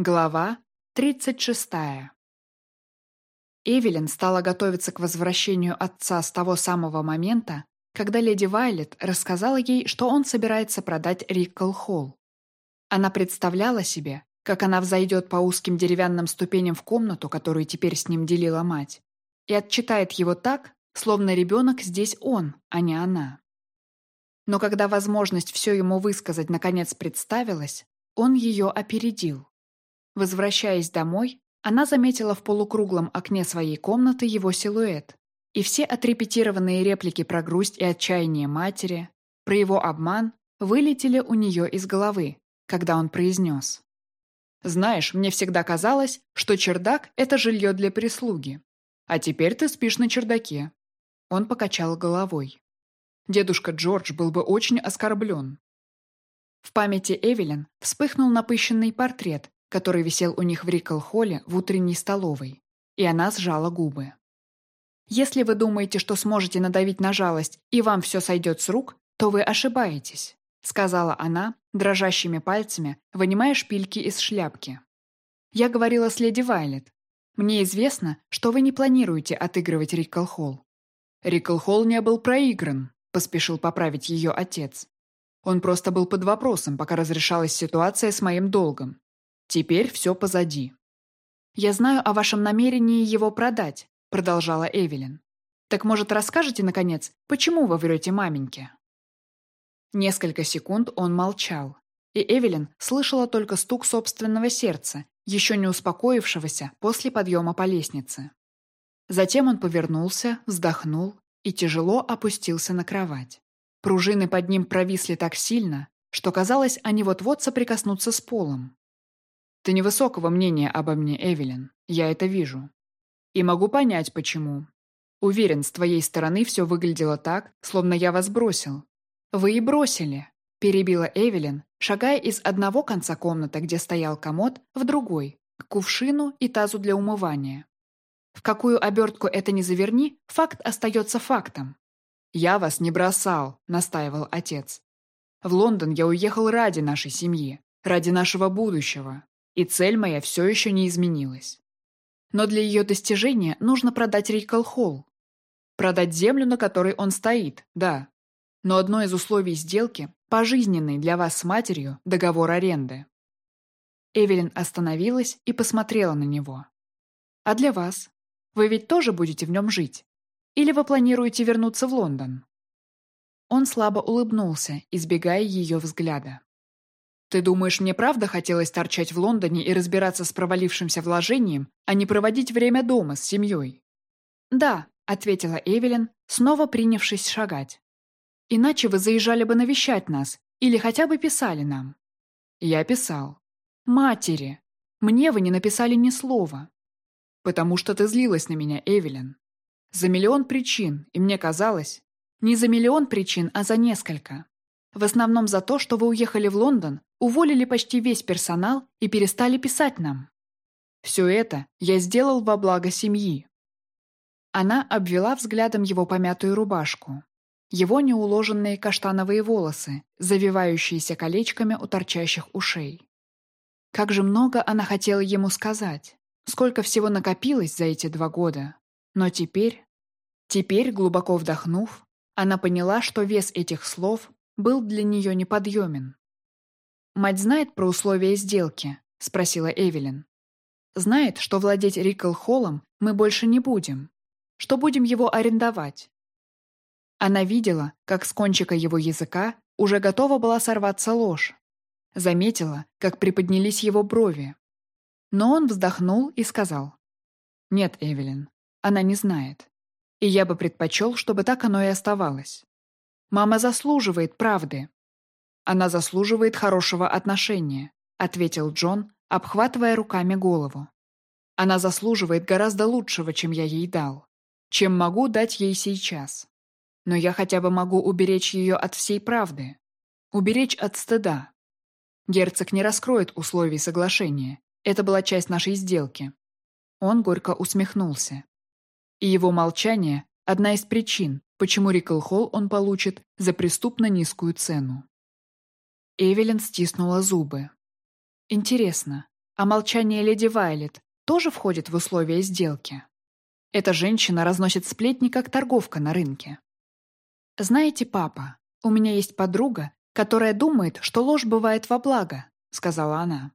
Глава 36. Эвелин стала готовиться к возвращению отца с того самого момента, когда леди Вайлет рассказала ей, что он собирается продать Риккл Холл. Она представляла себе, как она взойдет по узким деревянным ступеням в комнату, которую теперь с ним делила мать, и отчитает его так, словно ребенок здесь он, а не она. Но когда возможность все ему высказать наконец представилась, он ее опередил. Возвращаясь домой, она заметила в полукруглом окне своей комнаты его силуэт, и все отрепетированные реплики про грусть и отчаяние матери, про его обман, вылетели у нее из головы, когда он произнес. «Знаешь, мне всегда казалось, что чердак — это жилье для прислуги. А теперь ты спишь на чердаке». Он покачал головой. Дедушка Джордж был бы очень оскорблен. В памяти Эвелин вспыхнул напыщенный портрет, который висел у них в Рикл-холле в утренней столовой, и она сжала губы. Если вы думаете, что сможете надавить на жалость и вам все сойдет с рук, то вы ошибаетесь, сказала она, дрожащими пальцами, вынимая шпильки из шляпки. Я говорила с леди Вайлет. Мне известно, что вы не планируете отыгрывать Рикл-холл. Рикл-холл не был проигран, поспешил поправить ее отец. Он просто был под вопросом, пока разрешалась ситуация с моим долгом. Теперь все позади. «Я знаю о вашем намерении его продать», — продолжала Эвелин. «Так, может, расскажете, наконец, почему вы врете маменьке?» Несколько секунд он молчал, и Эвелин слышала только стук собственного сердца, еще не успокоившегося после подъема по лестнице. Затем он повернулся, вздохнул и тяжело опустился на кровать. Пружины под ним провисли так сильно, что казалось, они вот-вот соприкоснутся с полом. Ты невысокого мнения обо мне, Эвелин. Я это вижу. И могу понять, почему. Уверен, с твоей стороны все выглядело так, словно я вас бросил. Вы и бросили, перебила Эвелин, шагая из одного конца комнаты, где стоял комод, в другой, к кувшину и тазу для умывания. В какую обертку это ни заверни, факт остается фактом. «Я вас не бросал», — настаивал отец. «В Лондон я уехал ради нашей семьи, ради нашего будущего и цель моя все еще не изменилась. Но для ее достижения нужно продать Рикл Холл. Продать землю, на которой он стоит, да. Но одно из условий сделки – пожизненный для вас с матерью договор аренды. Эвелин остановилась и посмотрела на него. «А для вас? Вы ведь тоже будете в нем жить? Или вы планируете вернуться в Лондон?» Он слабо улыбнулся, избегая ее взгляда. «Ты думаешь, мне правда хотелось торчать в Лондоне и разбираться с провалившимся вложением, а не проводить время дома с семьей?» «Да», — ответила Эвелин, снова принявшись шагать. «Иначе вы заезжали бы навещать нас или хотя бы писали нам». «Я писал». «Матери! Мне вы не написали ни слова». «Потому что ты злилась на меня, Эвелин. За миллион причин, и мне казалось...» «Не за миллион причин, а за несколько. В основном за то, что вы уехали в Лондон, уволили почти весь персонал и перестали писать нам. Все это я сделал во благо семьи. Она обвела взглядом его помятую рубашку, его неуложенные каштановые волосы, завивающиеся колечками у торчащих ушей. Как же много она хотела ему сказать, сколько всего накопилось за эти два года. Но теперь, теперь, глубоко вдохнув, она поняла, что вес этих слов был для нее неподъемен. «Мать знает про условия сделки?» — спросила Эвелин. «Знает, что владеть Рикл-Холлом мы больше не будем, что будем его арендовать». Она видела, как с кончика его языка уже готова была сорваться ложь. Заметила, как приподнялись его брови. Но он вздохнул и сказал. «Нет, Эвелин, она не знает. И я бы предпочел, чтобы так оно и оставалось. Мама заслуживает правды. Она заслуживает хорошего отношения, ответил Джон, обхватывая руками голову. Она заслуживает гораздо лучшего, чем я ей дал, чем могу дать ей сейчас. Но я хотя бы могу уберечь ее от всей правды, уберечь от стыда. Герцог не раскроет условий соглашения. Это была часть нашей сделки. Он горько усмехнулся. И его молчание – одна из причин, почему Рикл Холл он получит за преступно низкую цену. Эвелин стиснула зубы. Интересно, А молчание леди Вайлет тоже входит в условия сделки. Эта женщина разносит сплетни, как торговка на рынке. «Знаете, папа, у меня есть подруга, которая думает, что ложь бывает во благо», — сказала она.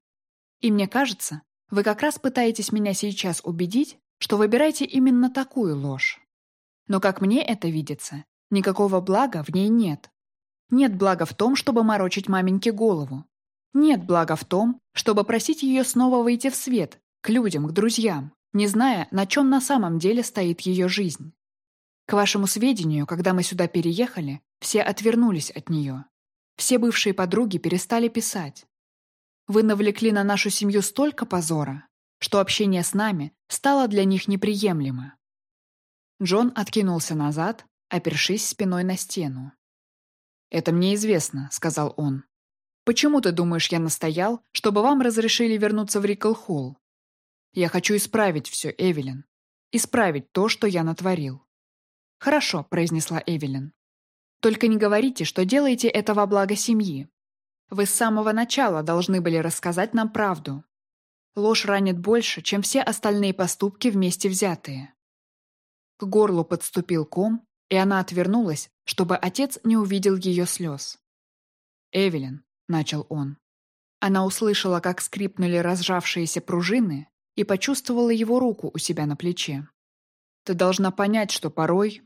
«И мне кажется, вы как раз пытаетесь меня сейчас убедить, что выбираете именно такую ложь. Но как мне это видится, никакого блага в ней нет. Нет блага в том, чтобы морочить маменьке голову. Нет блага в том, чтобы просить ее снова выйти в свет, к людям, к друзьям, не зная, на чем на самом деле стоит ее жизнь. К вашему сведению, когда мы сюда переехали, все отвернулись от нее. Все бывшие подруги перестали писать. Вы навлекли на нашу семью столько позора, что общение с нами стало для них неприемлемо. Джон откинулся назад, опершись спиной на стену. «Это мне известно», — сказал он. «Почему ты думаешь, я настоял, чтобы вам разрешили вернуться в Рикл-Холл? Я хочу исправить все, Эвелин. Исправить то, что я натворил». «Хорошо», — произнесла Эвелин. «Только не говорите, что делаете это во благо семьи. Вы с самого начала должны были рассказать нам правду. Ложь ранит больше, чем все остальные поступки вместе взятые». К горлу подступил ком, и она отвернулась, чтобы отец не увидел ее слез. «Эвелин», — начал он. Она услышала, как скрипнули разжавшиеся пружины, и почувствовала его руку у себя на плече. «Ты должна понять, что порой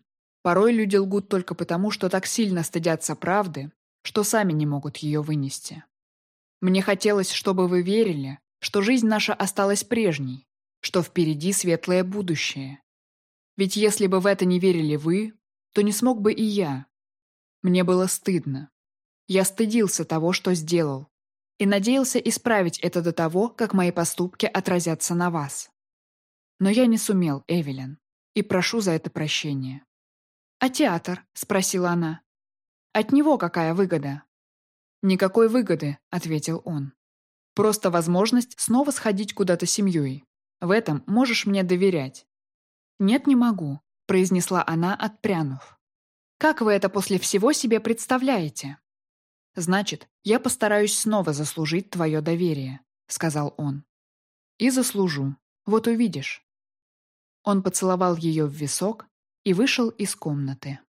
Порой люди лгут только потому, что так сильно стыдятся правды, что сами не могут ее вынести. Мне хотелось, чтобы вы верили, что жизнь наша осталась прежней, что впереди светлое будущее. Ведь если бы в это не верили вы, то не смог бы и я. Мне было стыдно. Я стыдился того, что сделал, и надеялся исправить это до того, как мои поступки отразятся на вас. Но я не сумел, Эвелин, и прошу за это прощения. «А театр?» — спросила она. «От него какая выгода?» «Никакой выгоды», — ответил он. «Просто возможность снова сходить куда-то семьей. В этом можешь мне доверять». «Нет, не могу», — произнесла она, отпрянув. «Как вы это после всего себе представляете?» «Значит, я постараюсь снова заслужить твое доверие», — сказал он. «И заслужу. Вот увидишь». Он поцеловал ее в висок, и вышел из комнаты.